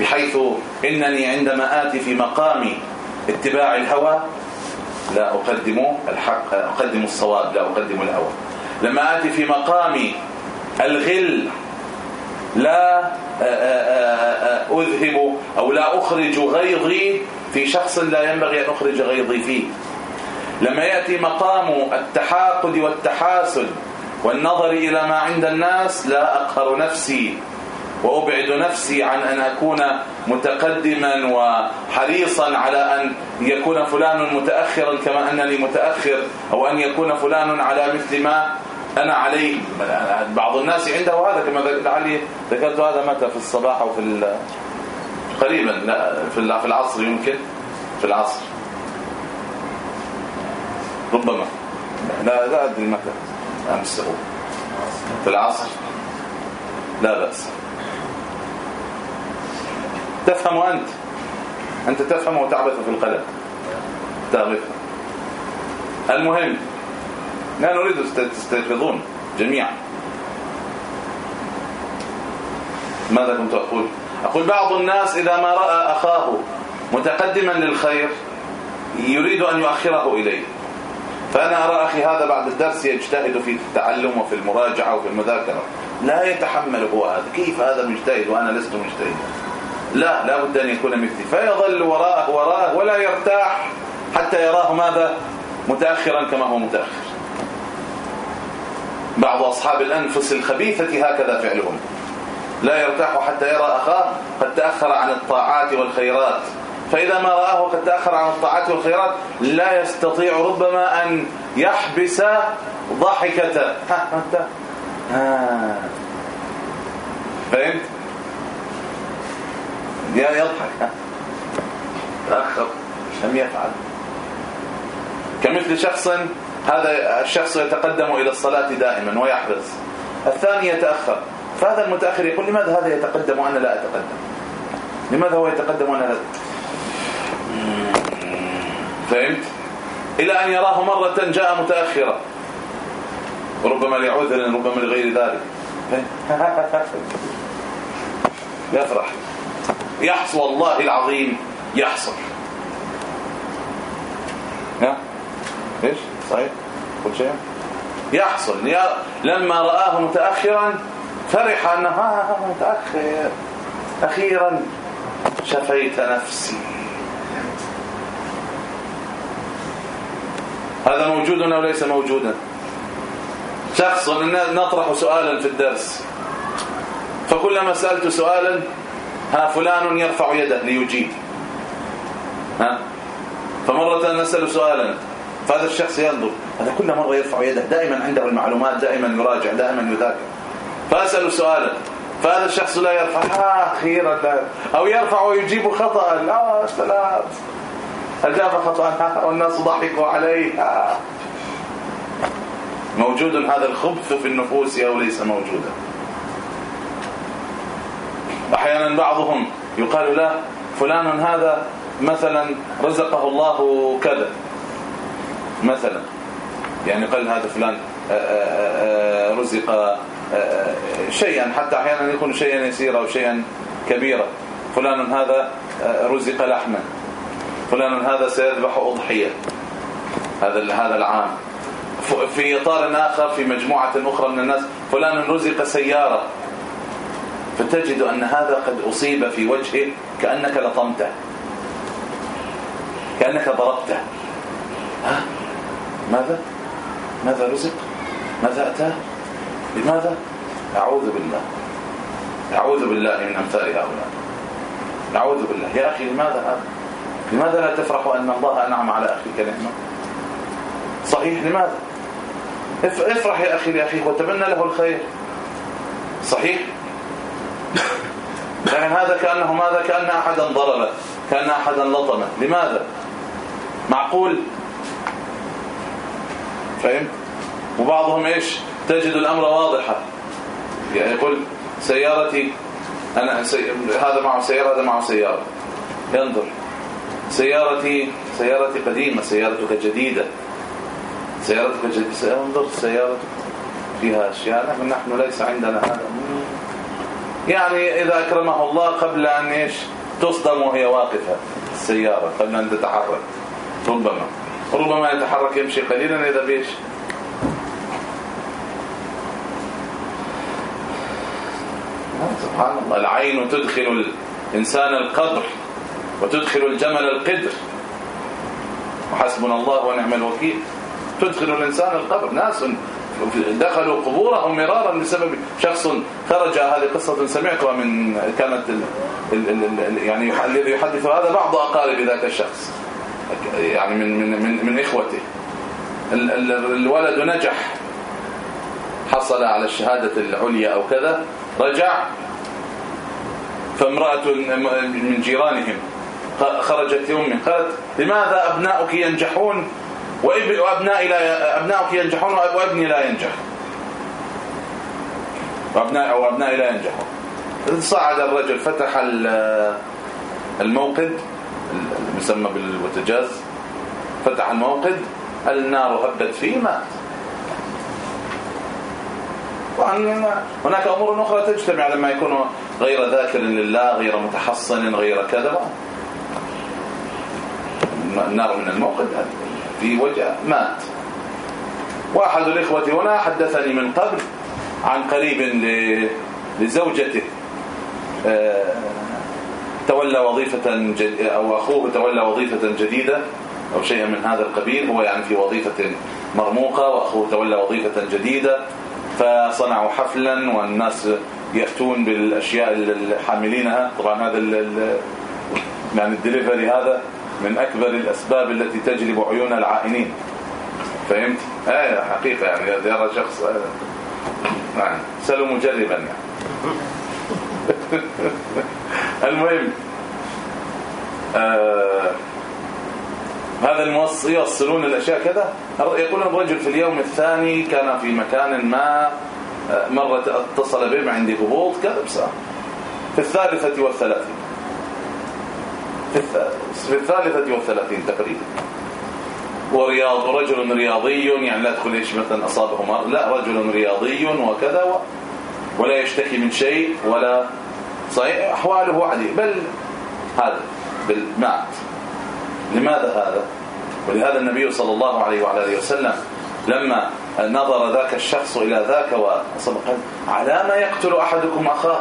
بحيث إنني عندما آتي في مقام اتباع الهوى لا أقدم الحق أقدم الصواب لا أقدم الهوى. لما آتي في مقام الغل لا أذهب أو لا أخرج غيظي في شخص لا ينبغي أن أخرج غيظي فيه. لما يأتي مقام التحاقد والتحاسد والنظر إلى ما عند الناس لا أقهر نفسي وأبعد نفسي عن أن أكون متقدما وحريصا على أن يكون فلان متأخرا كما أنني متأخر أو أن يكون فلان على مثل ما أنا عليه بعض الناس عنده هذا كما لعلي ذكرت هذا متى؟ في الصباح أو في قريبا لا في العصر يمكن. في العصر. ربما. لا لا أدري متى. أمس في العصر. لا بأس. تفهم أنت. أنت تفهم وتعبث في القلم. تعرفها المهم لا نريد تستيقظون جميعا. ماذا كنت أقول؟ أقول بعض الناس إذا ما رأى أخاه متقدما للخير يريد أن يؤخره إليه. فأنا أرى أخي هذا بعد الدرس يجتهد في التعلم وفي المراجعة وفي المذاكرة. لا يتحمل هو هذا. كيف هذا مجتهد وأنا لست مجتهدا لا لا بد أن يكون مثلي. فيظل وراءه وراءه ولا يرتاح حتى يراه ماذا؟ متأخرا كما هو متأخر. بعض أصحاب الأنفس الخبيثة هكذا فعلهم. لا يرتاح حتى يرى أخاه قد تأخر عن الطاعات والخيرات. فإذا ما رآه قد تأخر عن الطاعات والخيرات لا يستطيع ربما أن يحبس ضحكته ها أنت؟ ها فهمت؟ يا يضحك تأخر لم يفعل. كمثل شخص هذا الشخص يتقدم إلى الصلاة دائما ويحرص. الثاني يتأخر. فهذا المتأخر يقول لماذا هذا يتقدم وأنا لا أتقدم؟ لماذا هو يتقدم وأنا لا فهمت؟ إلى أن يراه مرة جاء متأخرا. ربما لعذر ربما لغير ذلك. يفرح. يحصل والله العظيم يحصل. ها؟ إيش؟ صحيح؟ كل شيء؟ يحصل. لما رآه متأخرا فرح أنه ها متأخر. أخيرا شفيت نفسي. هذا موجود أو ليس موجودا شخص نطرح سؤالا في الدرس. فكلما سألت سؤالا ها فلان يرفع يده ليجيب. ها؟ فمرة نسأل سؤالا فهذا الشخص ينظر هذا كل مرة يرفع يده دائما عنده المعلومات دائما يراجع دائما يذاكر. فأسأل سؤالا فهذا الشخص لا يرفع أخيرا أو يرفع ويجيب خطا لا سلام. اجاب خطا؟ والناس ضحكوا عليه موجود هذا الخبث في النفوس أو ليس موجودا؟ أحيانا بعضهم يقال له فلان هذا مثلا رزقه الله كذا. مثلا. يعني قال هذا فلان رزق شيئا حتى أحيانا يكون شيئا يسيرا أو شيئا كبيرا. فلان هذا رزق لحما. فلان هذا سيذبح أضحية. هذا هذا العام. في إطار آخر في مجموعة أخرى من الناس فلان رزق سيارة. فتجد أن هذا قد أصيب في وجهه كأنك لطمته. كأنك ضربته. ها؟ ماذا؟ ماذا رزق؟ ماذا أتاه لماذا؟ أعوذ بالله. أعوذ بالله من أمثال هؤلاء. أعوذ بالله. يا أخي لماذا هذا؟ لماذا لا تفرح أن الله أنعم على أخيك نعمة؟ صحيح لماذا؟ افرح يا أخي لأخيك وتمنى له الخير. صحيح. لكن هذا كأنه ماذا؟ كأن أحدا ضربه كأن أحدا لطمه. لماذا؟ معقول؟ فهمت؟ وبعضهم إيش؟ تجد الأمر واضحا. يعني يقول سيارتي أنا سي... هذا معه سيارة هذا معه سيارة. ينظر. سيارتي سيارتي قديمة سيارتك جديدة. سيارتك جديدة انظر سيارتك فيها أشياء. نحن ليس عندنا هذا. يعني إذا أكرمه الله قبل أن إيش؟ تصدم وهي واقفة السيارة قبل أن تتحرك. ربما. ربما يتحرك يمشي قليلا إذا بيش. سبحان الله. العين تدخل الإنسان القدر وتدخل الجمل القدر. وحسبنا الله ونعم الوكيل. تدخل الإنسان القبر. ناس دخلوا قبورهم مرارا بسبب شخص خرج. هذه قصة سمعتها من كانت ال ال ال يعني الذي يحدث هذا بعض أقارب ذاك الشخص. يعني من من من, من إخوته الولد نجح. حصل على الشهادة العليا أو كذا رجع فامرأة من جيرانهم خرجت لأمه. قالت لماذا أبناؤك ينجحون وأبنائي لا ابنائك ينجحون وأبني لا ينجح؟ وابنائي أو أبنائي لا ينجحون. صعد الرجل فتح الموقد المسمى بالبوتجاز فتح الموقد النار هبت فيه مات. هناك أمور أخرى تجتمع لما يكون غير ذاكر لله غير متحصن غير كذا. النار من الموقد في وجه مات. وأحد الإخوة هنا حدثني من قبل عن قريب لزوجته. آه، تولى وظيفة جد أو أخوه تولى وظيفة جديدة أو شيئا من هذا القبيل هو يعني في وظيفة مرموقة وأخوه تولى وظيفة جديدة فصنعوا حفلا والناس يأتون بالأشياء اللي حاملينها طبعا هذا يعني الدليفري هذا من أكبر الأسباب التي تجلب عيون العائنين. فهمت؟ آه حقيقة يعني يرى شخص آه يعني سلوا مجربا يعني. المهم آه هذا الموصل يوصلون الأشياء كذا. يقول الرجل في اليوم الثاني كان في مكان ما آه، مرة اتصل به عندي هبوط كذا بساعة في الثالثة والثلاثين. في الثالثة والثلاثين تقريبا. ورياض رجل رياضي يعني لا تقول إيش مثلا أصابه مرض لا رجل رياضي وكذا ولا يشتكي من شيء ولا صحيح؟ أحواله عاديه بل هذا بالمات لماذا هذا؟ ولهذا النبي صلى الله عليه وعلى آله وسلم لما نظر ذاك الشخص إلى ذاك وصدق على ما يقتل أحدكم أخاه؟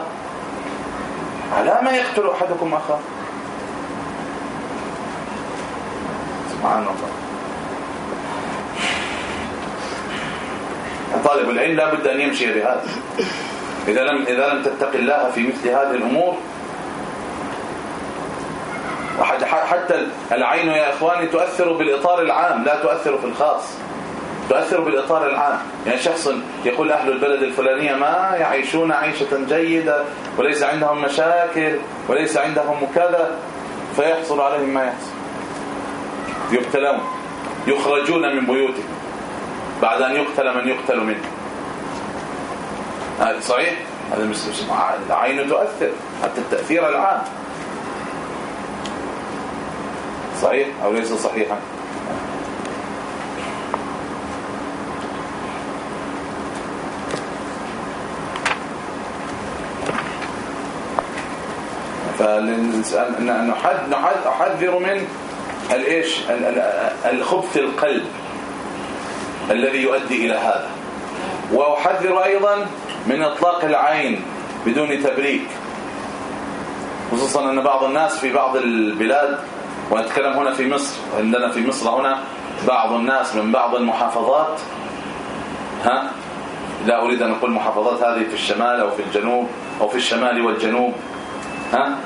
على ما يقتل أحدكم أخاه؟ سبحان الله. طالب العلم لابد أن يمشي بهذا. إذا لم إذا لم تتق الله في مثل هذه الأمور حتى العين يا إخواني تؤثر بالإطار العام لا تؤثر في الخاص. تؤثر بالإطار العام. يعني شخص يقول أهل البلد الفلانية ما يعيشون عيشة جيدة وليس عندهم مشاكل وليس عندهم كذا فيحصل عليهم ما يحصل. يبتلون يخرجون من بيوتهم. بعد أن يقتل من يقتل منه هذا صحيح. هذا العين تؤثر حتى التأثير العام. صحيح أو ليس صحيحا؟ فالإنسان نحذر من الايش الخبث القلب الذي يؤدي إلى هذا. وأحذر أيضا من إطلاق العين بدون تبريك. خصوصا أن بعض الناس في بعض البلاد ونتكلم هنا في مصر عندنا في مصر هنا بعض الناس من بعض المحافظات ها لا أريد أن أقول محافظات هذه في الشمال أو في الجنوب أو في الشمال والجنوب ها.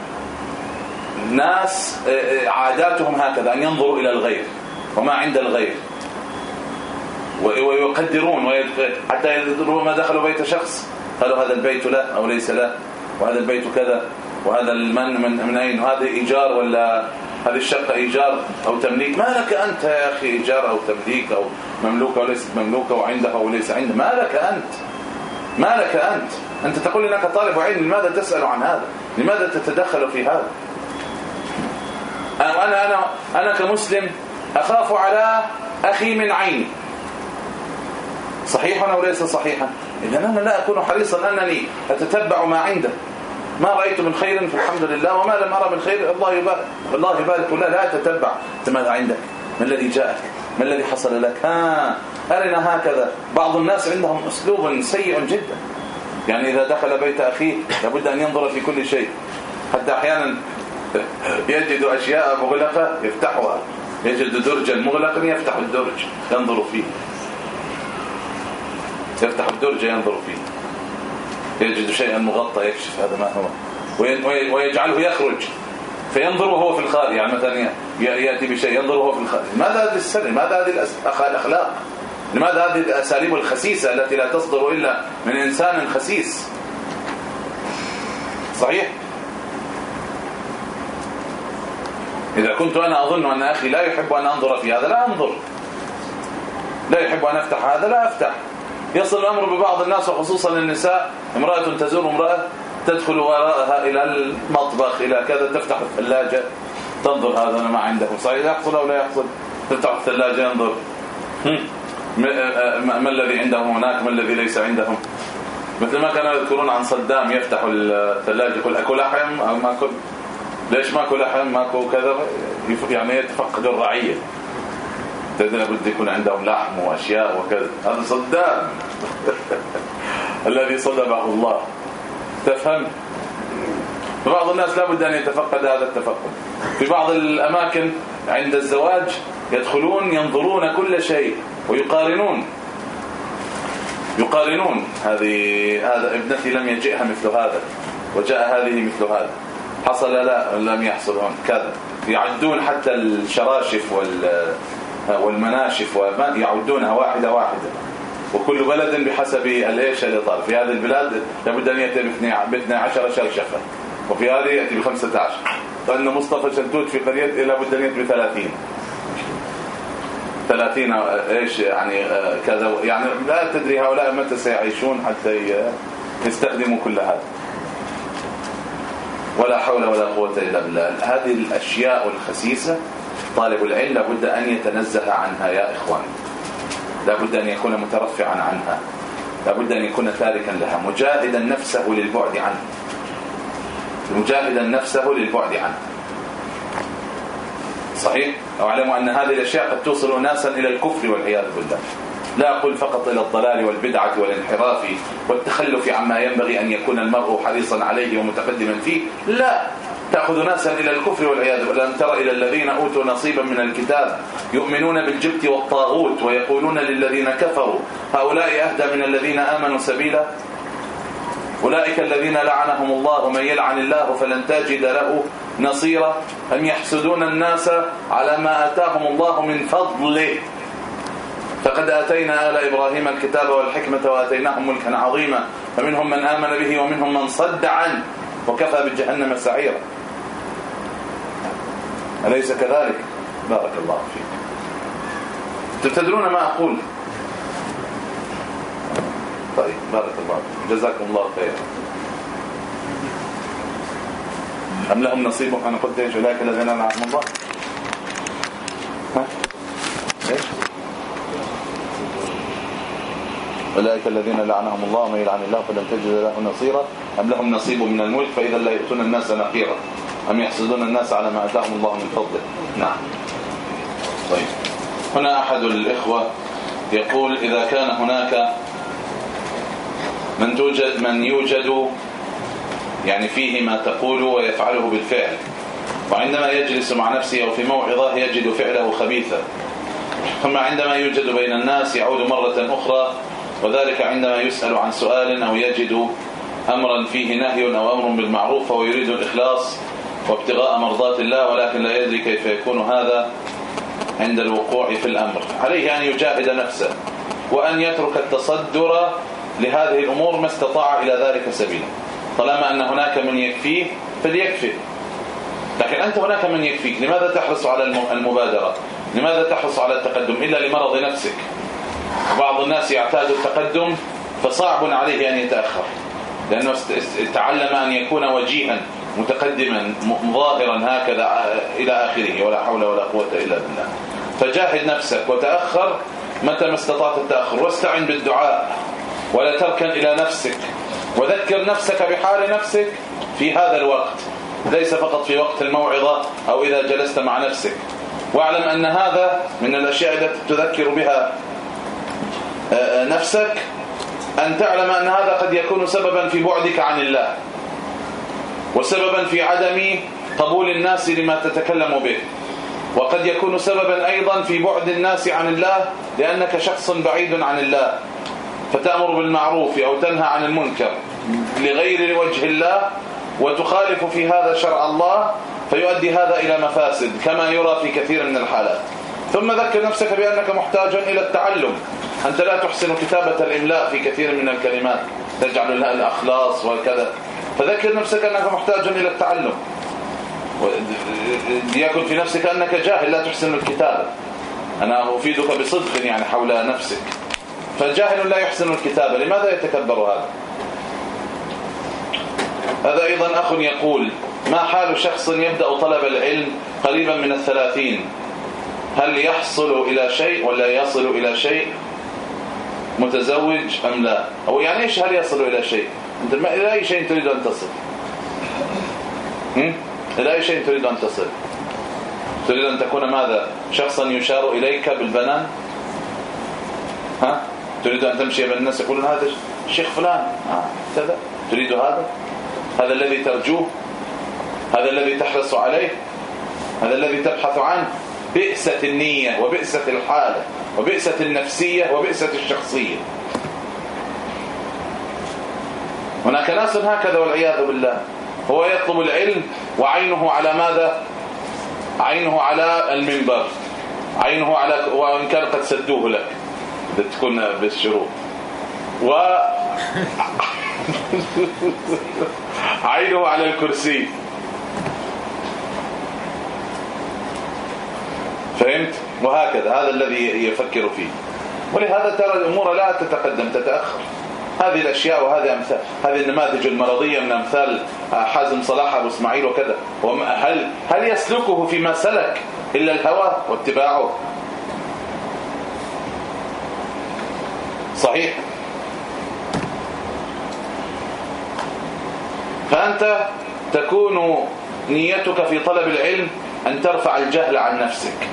ناس آه، آه، عاداتهم هكذا أن ينظروا إلى الغير وما عند الغير. ويقدرون حتى ربما دخلوا بيت شخص. قالوا هذا البيت لا أو ليس لا. وهذا البيت كذا. وهذا المن من, من أين؟ وهذا إيجار ولا هذه الشقة إيجار أو تمليك؟ ما لك أنت يا أخي إيجار أو تمليك أو مملوكة وليست مملوكة وعندها أو ليس عندها. ما لك أنت؟ ما لك أنت؟ أنت تقول إنك طالب علم لماذا تسأل عن هذا؟ لماذا تتدخل في هذا؟ أنا أنا أنا كمسلم أخاف على أخي من عيني. صحيحا أو ليس صحيحا؟ إذا أنا لا أكون حريصا أنني أتتبع ما عنده. ما رأيت من خير فالحمد لله وما لم أرى من خير. الله يبارك الله يبارك. لا لا تتبع ماذا عندك؟ ما الذي جاءك؟ ما الذي حصل لك؟ ها أرنا هكذا. بعض الناس عندهم أسلوب سيء جدا. يعني إذا دخل بيت أخيه لابد أن ينظر في كل شيء. حتى أحيانا يجد أشياء مغلقة يفتحها. يجد درجا مغلقا يفتح الدرج ينظر فيه. يفتح الدرج ينظر فيه. يجد شيئا مغطى يكشف هذا ما هو. ويجعله يخرج. فينظر وهو في الخارج يعني مثلا يأتي بشيء ينظر وهو في الخارج. ماذا هذه السنة؟ ماذا هذه الأخلاق؟ لماذا هذه الأساليب الخسيسة التي لا تصدر إلا من إنسان خسيس؟ صحيح؟ إذا كنت أنا أظن أن أخي لا يحب أن أنظر في هذا لا أنظر. لا يحب أن أفتح هذا لا أفتح. يصل الأمر ببعض الناس وخصوصا النساء. امرأة تزور امرأة تدخل وراءها إلى المطبخ إلى كذا تفتح الثلاجة. تنظر هذا ما عنده. صحيح يحصل أو لا يحصل تفتح الثلاجة ينظر. ما الذي عندهم هناك؟ ما الذي ليس عندهم؟ مثل ما كانوا يذكرون عن صدام يفتح الثلاجة. يقول أكل لحم أو ما أكل ليش ما أكل لحم؟ ما أكل كذا؟ يعني يتفقد الرعية. تدري لابد يكون عندهم لحم وأشياء وكذا. هذا صدام. الذي صدمه الله. تفهم؟ بعض الناس لابد أن يتفقد هذا التفقد. في بعض الأماكن عند الزواج يدخلون ينظرون كل شيء ويقارنون. يقارنون. هذه هذا ابنتي لم يجئها مثل هذا وجاء هذه مثل هذا. حصل لا لم يحصل هون. كذا. يعدون حتى الشراشف وال والمناشف يعدونها واحدة واحدة. وكل بلد بحسب الإيش الاطار في هذه البلاد لابد أن يأتي ب 12 شرشفه وفي هذه يأتي ب 15 لأن مصطفى شلتوت في قريته لابد أن يأتي ب 30 30 إيش يعني آه، كذا. يعني لا تدري هؤلاء متى سيعيشون حتى يستخدموا كل هذا. ولا حول ولا قوة إلا بالله. هذه الأشياء الخسيسة طالب العلم لابد أن يتنزه عنها يا إخوان لابد أن يكون مترفعا عنها. لابد أن يكون تاركا لها. مجاهدا نفسه للبعد عنه. مجاهدا نفسه للبعد عنه. صحيح؟ واعلموا أن هذه الأشياء قد توصل ناسا إلى الكفر والعياذ بالله. لا أقول فقط إلى الضلال والبدعة والانحراف والتخلف عما ينبغي أن يكون المرء حريصا عليه ومتقدما فيه. لا. تأخذ ناسا إلى الكفر والعياذ بالله. ألم تر إلى الذين أوتوا نصيبا من الكتاب يؤمنون بالجبت والطاغوت ويقولون للذين كفروا هؤلاء أهدى من الذين آمنوا سبيلا؟ أولئك الذين لعنهم الله ومن يلعن الله فلن تجد له نصيرا. أم يحسدون الناس على ما آتاهم الله من فضله؟ فقد آتينا آل إبراهيم الكتاب والحكمة وآتيناهم ملكا عظيما. فمنهم من آمن به ومنهم من صد عنه وكفى بجهنم سعيرا. أليس كذلك؟ بارك الله فيك. تدرون ما أقول. طيب بارك الله جزاكم الله خيرا. أم لهم نصيب؟ أنا قلت إيش؟ أولئك الذين أنعم الله. ها؟ إيش؟ أولئك الذين لعنهم الله ومن يلعن الله فلن تجد له نصيرا. أم لهم نصيب من الملك؟ فإذا لا يؤتون الناس نقيرا. أم يحسدون الناس على ما أتاهم الله من فضله؟ نعم. طيب. هنا أحد الإخوة يقول إذا كان هناك من توجد من يوجد يعني فيه ما تقول ويفعله بالفعل وعندما يجلس مع نفسه أو في موعظة يجد فعله خبيثا ثم عندما يوجد بين الناس يعود مرة أخرى وذلك عندما يسأل عن سؤال أو يجد أمرا فيه نهي أو أمر بالمعروف ويريد الإخلاص وابتغاء مرضات الله ولكن لا يدري كيف يكون هذا عند الوقوع في الأمر. عليه أن يجاهد نفسه وأن يترك التصدر لهذه الأمور ما استطاع إلى ذلك سبيلا. طالما أن هناك من يكفيه فليكفي. لكن أنت هناك من يكفيك. لماذا تحرص على المبادرة؟ لماذا تحرص على التقدم؟ إلا لمرض نفسك. بعض الناس يعتاد التقدم فصعب عليه أن يتأخر. لأنه تعلم أن يكون وجيها. متقدما ظاهرا هكذا إلى آخره ولا حول ولا قوة إلا بالله. فجاهد نفسك وتأخر متى ما استطعت التأخر واستعن بالدعاء ولا تركن إلى نفسك. وذكر نفسك بحال نفسك في هذا الوقت. ليس فقط في وقت الموعظة أو إذا جلست مع نفسك. واعلم أن هذا من الأشياء التي تذكر بها آه، آه، نفسك أن تعلم أن هذا قد يكون سببا في بعدك عن الله. وسببا في عدم قبول الناس لما تتكلم به. وقد يكون سببا أيضا في بعد الناس عن الله لأنك شخص بعيد عن الله. فتأمر بالمعروف أو تنهى عن المنكر لغير وجه الله وتخالف في هذا شرع الله فيؤدي هذا إلى مفاسد كما يرى في كثير من الحالات. ثم ذكر نفسك بأنك محتاج إلى التعلم. أنت لا تحسن كتابة الإملاء في كثير من الكلمات. تجعل لها الأخلاص وكذا فذكر نفسك أنك محتاج إلى التعلم. ليكن في نفسك أنك جاهل لا تحسن الكتابة. أنا أفيدك بصدق يعني حول نفسك. فالجاهل لا يحسن الكتابة لماذا يتكبر هذا؟ هذا أيضا أخ يقول ما حال شخص يبدأ طلب العلم قريبا من الثلاثين؟ هل يحصل إلى شيء ولا يصل إلى شيء؟ متزوج أم لا؟ أو يعني إيش هل يصل إلى شيء؟ أنت أي شيء تريد أن تصل؟ إلى أي شيء تريد أن تصل؟ تريد أن تكون ماذا؟ شخصا يشار إليك بالبنان؟ ها؟ تريد أن تمشي بين الناس يقولون هذا الشيخ فلان. آه كذا. تريد هذا؟ هذا الذي ترجوه؟ هذا الذي تحرص عليه؟ هذا الذي تبحث عنه؟ بئسة النية وبئسة الحالة وبئسة النفسية وبئسة الشخصية. هناك ناس هكذا والعياذ بالله. هو يطلب العلم وعينه على ماذا؟ عينه على المنبر. عينه على وإن كان قد سدوه لك. تكون بالشروط. و عينه على الكرسي. فهمت؟ وهكذا. هذا الذي يفكر فيه. ولهذا ترى الأمور لا تتقدم تتأخر. هذه الأشياء وهذه أمثال. هذه النماذج المرضية من أمثال حازم صلاح أبو إسماعيل وكذا. هل هل يسلكه فيما سلك إلا الهوى واتباعه؟ صحيح. فأنت تكون نيتك في طلب العلم أن ترفع الجهل عن نفسك.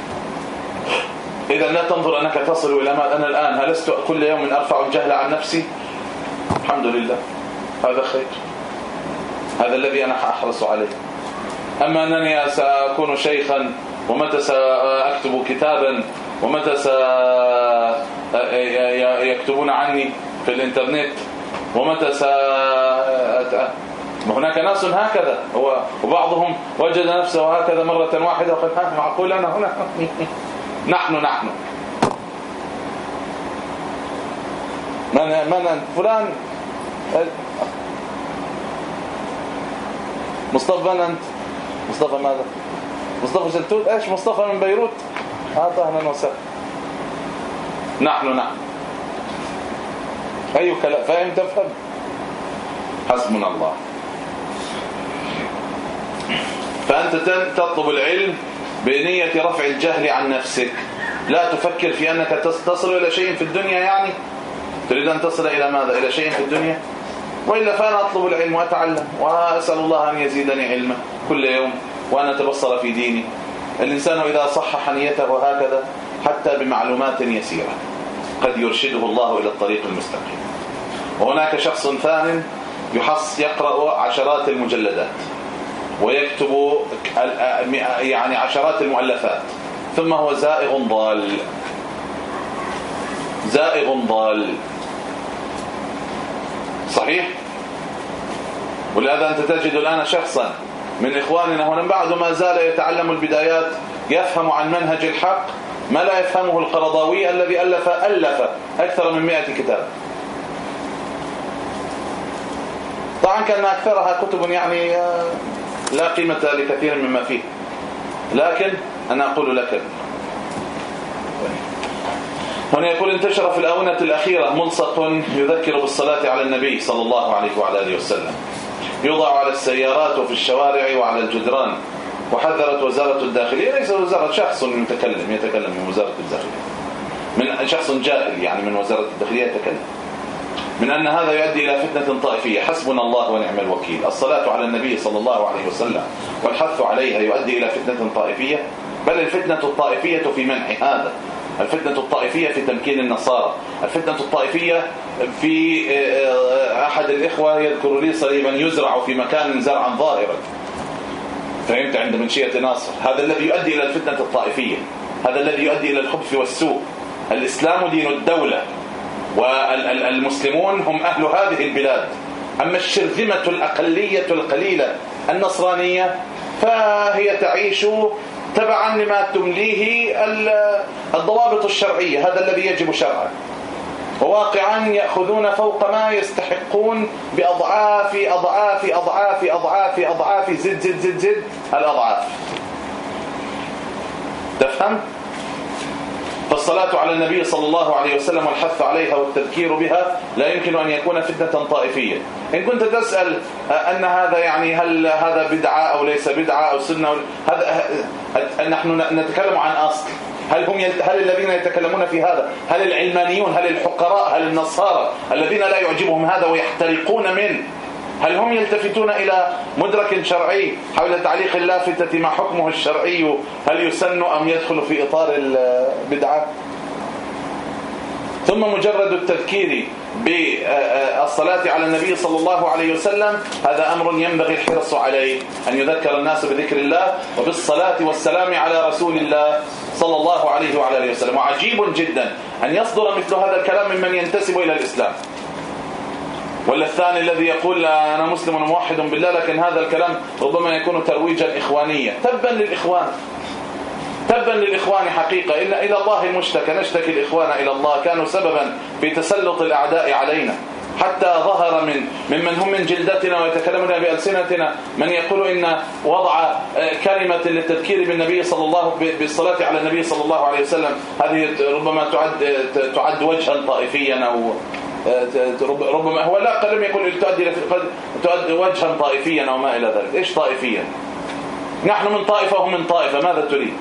إذا لا تنظر أنك تصل إلى ما أنا الآن هل لست كل يوم أرفع الجهل عن نفسي؟ الحمد لله. هذا خير. هذا الذي أنا أحرص عليه. أما أنني سأكون شيخا ومتى سأكتب كتابا ومتى سيكتبون عني في الإنترنت ومتى س هناك ناس هكذا هو وبعضهم وجد نفسه هكذا مرة واحدة وقال معقول أنا هنا. نحن نحن. من من فلان؟ مصطفى من أنت؟ مصطفى ماذا؟ مصطفى شلتوت؟ إيش مصطفى من بيروت؟ هذا أهلا وسهلا نحن نحن. اي كلام فاهم تفهم. حسبنا الله. فأنت تطلب العلم بنية رفع الجهل عن نفسك. لا تفكر في أنك تصل إلى شيء في الدنيا يعني؟ تريد أن تصل إلى ماذا؟ إلى شيء في الدنيا؟ وإلا فأنا أطلب العلم وأتعلم وأسأل الله أن يزيدني علما كل يوم وأن أتبصر في ديني. الإنسان إذا صحح نيته هكذا حتى بمعلومات يسيرة قد يرشده الله إلى الطريق المستقيم. وهناك شخص ثان يحص يقرأ عشرات المجلدات ويكتب يعني عشرات المؤلفات ثم هو زائغ ضال. زائغ ضال. صحيح؟ ولهذا أنت تجد الآن شخصا من إخواننا هنا بعد ما زال يتعلم البدايات يفهم عن منهج الحق ما لا يفهمه القرضاوي الذي ألف ألف أكثر من 100 كتاب. طبعا كان أكثرها كتب يعني آه، لا قيمة لكثير مما فيه. لكن أنا أقول لك هنا يقول انتشر في الآونة الأخيرة ملصق يذكر بالصلاة على النبي صلى الله عليه وعلى آله وسلم. يوضع على السيارات وفي الشوارع وعلى الجدران. وحذرت وزارة الداخلية ليس وزارة شخص يتكلم يتكلم من وزارة الداخلية. من شخص جاهل يعني من وزارة الداخلية يتكلم. من أن هذا يؤدي إلى فتنة طائفية. حسبنا الله ونعم الوكيل. الصلاة على النبي صلى الله عليه وسلم والحث عليها يؤدي إلى فتنة طائفية. بل الفتنة الطائفية في منح هذا. الفتنة الطائفية في تمكين النصارى. الفتنة الطائفية في آه، أحد الإخوة يذكر لي صليبا يزرع في مكان زرعا ظاهرا. فهمت؟ عند منشية ناصر. هذا الذي يؤدي إلى الفتنة الطائفية. هذا الذي يؤدي إلى الخبث والسوء. الإسلام دين الدولة والمسلمون هم أهل هذه البلاد. أما الشرذمة الأقلية القليلة النصرانية فهي تعيش تبعا لما تمليه الضوابط الشرعية هذا الذي يجب شرعا. وواقعا يأخذون فوق ما يستحقون بأضعاف أضعاف أضعاف أضعاف أضعاف زد زد زد زد الأضعاف. تفهم؟ فالصلاة على النبي صلى الله عليه وسلم والحث عليها والتذكير بها لا يمكن أن يكون فتنة طائفية. إن كنت تسأل أن هذا يعني هل هذا بدعة أو ليس بدعة أو سنة؟ هذا نحن نتكلم عن أصل. هل هم. هل الذين يتكلمون في هذا هل العلمانيون هل الحقراء هل النصارى الذين لا يعجبهم هذا ويحترقون منه؟ هل هم يلتفتون إلى مدرك شرعي حول تعليق اللافتة ما حكمه الشرعي؟ هل يسن أم يدخل في إطار البدعة ثم مجرد التذكير بالصلاة على النبي صلى الله عليه وسلم هذا أمر ينبغي الحرص عليه أن يذكر الناس بذكر الله وبالصلاة والسلام على رسول الله صلى الله عليه وعلى آله وسلم. وعجيب جدا أن يصدر مثل هذا الكلام ممن ينتسب إلى الإسلام. ولا الثاني الذي يقول أنا مسلم وموحد بالله لكن هذا الكلام ربما يكون ترويجا إخوانيا تبا للإخوان. تبا للإخوان حقيقة. إلا إلى الله المشتكى نشتكي الإخوان إلى الله. كانوا سببا في تسلط الأعداء علينا. حتى ظهر من ممن هم من جلدتنا ويتكلمون بألسنتنا من يقول إن وضع آه، كلمة للتذكير بالنبي صلى الله بالصلاة على النبي صلى الله عليه وسلم. هذه ربما تعد تعد وجها طائفيا أو آه، ربما هو لا قلم يقول تؤدي تؤدي وجها طائفيا أو ما إلى ذلك. إيش طائفيا؟ نحن من طائفة وهم من طائفة. ماذا تريد؟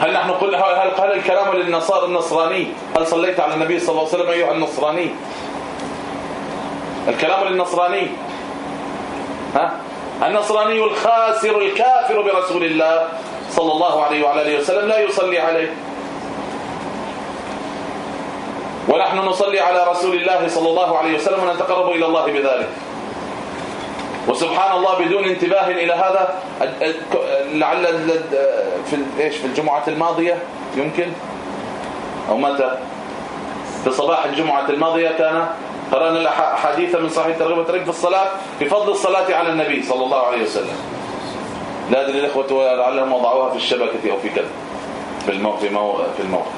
هل نحن قل هل قال الكلام للنصارى النصراني؟ هل صليت على النبي صلى الله عليه وسلم أيها النصراني؟ الكلام للنصراني؟ ها؟ النصراني الخاسر الكافر برسول الله صلى الله عليه وعلى آله وسلم لا يصلي عليه. ونحن نصلي على رسول الله صلى الله عليه وسلم ونتقرب إلى الله بذلك. وسبحان الله بدون انتباه إلى هذا لعل في إيش في الجمعة الماضية يمكن؟ أو متى؟ في صباح الجمعة الماضية كان قرأنا الاحاديث من صحيح ترغيب وترغيب في الصلاة بفضل الصلاة على النبي صلى الله عليه وسلم. لا أدري الإخوة لعلهم وضعوها في الشبكة أو في كذا في الموقع في الموقع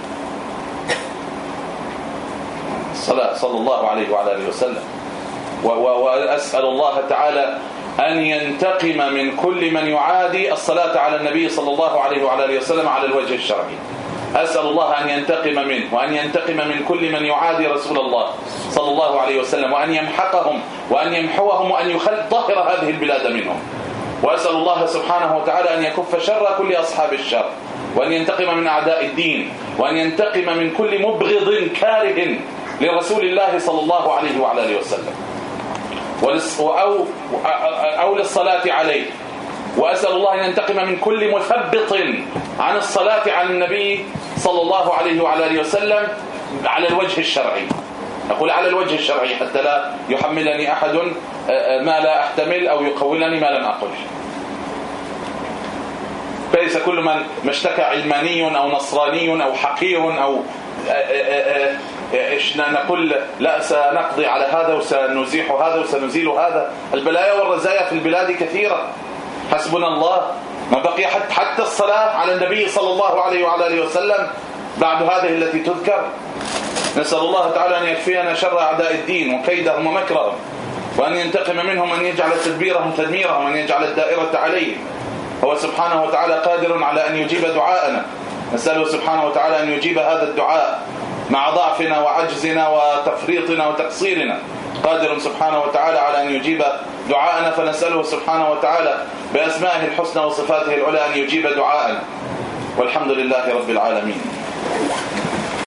الصلاة صلى الله عليه وعلى آله وسلم. وأسأل الله تعالى أن ينتقم من كل من يعادي الصلاة على النبي صلى الله عليه وعلى آله وسلم على الوجه الشرعي. أسأل الله أن ينتقم منه وأن ينتقم من كل من يعادي رسول الله صلى الله عليه وسلم وأن يمحقهم وأن يمحوهم وأن يطهر هذه البلاد منهم. وأسأل الله سبحانه وتعالى أن يكف شر كل أصحاب الشر وأن ينتقم من أعداء الدين وأن ينتقم من كل مبغض كاره لرسول الله صلى الله عليه وعلى آله وسلم. أو, أو للصلاة عليه. وأسأل الله أن ينتقم من كل مثبط عن الصلاة على النبي صلى الله عليه وعلى آله وسلم على الوجه الشرعي. أقول على الوجه الشرعي حتى لا يحملني أحد ما لا أحتمل أو يقولني ما لم أقل. فليس كل من اشتكى علماني أو نصراني أو حقير أو إيش نقول لا سنقضي على هذا وسنزيح هذا وسنزيل هذا. البلايا والرزايا في البلاد كثيرة. حسبنا الله. ما بقي حتى حتى الصلاة على النبي صلى الله عليه وعلى آله وسلم بعد هذه التي تذكر. نسأل الله تعالى أن يكفينا شر أعداء الدين وكيدهم ومكرهم وأن ينتقم منهم أن يجعل تدبيرهم تدميرهم وأن يجعل الدائرة عليهم. هو سبحانه وتعالى قادر على أن يجيب دعاءنا. نسأله سبحانه وتعالى أن يجيب هذا الدعاء مع ضعفنا وعجزنا وتفريطنا وتقصيرنا. قادر سبحانه وتعالى على أن يجيب دعاءنا فنسأله سبحانه وتعالى بأسمائه الحسنى وصفاته العلى أن يجيب دعاءنا. والحمد لله رب العالمين.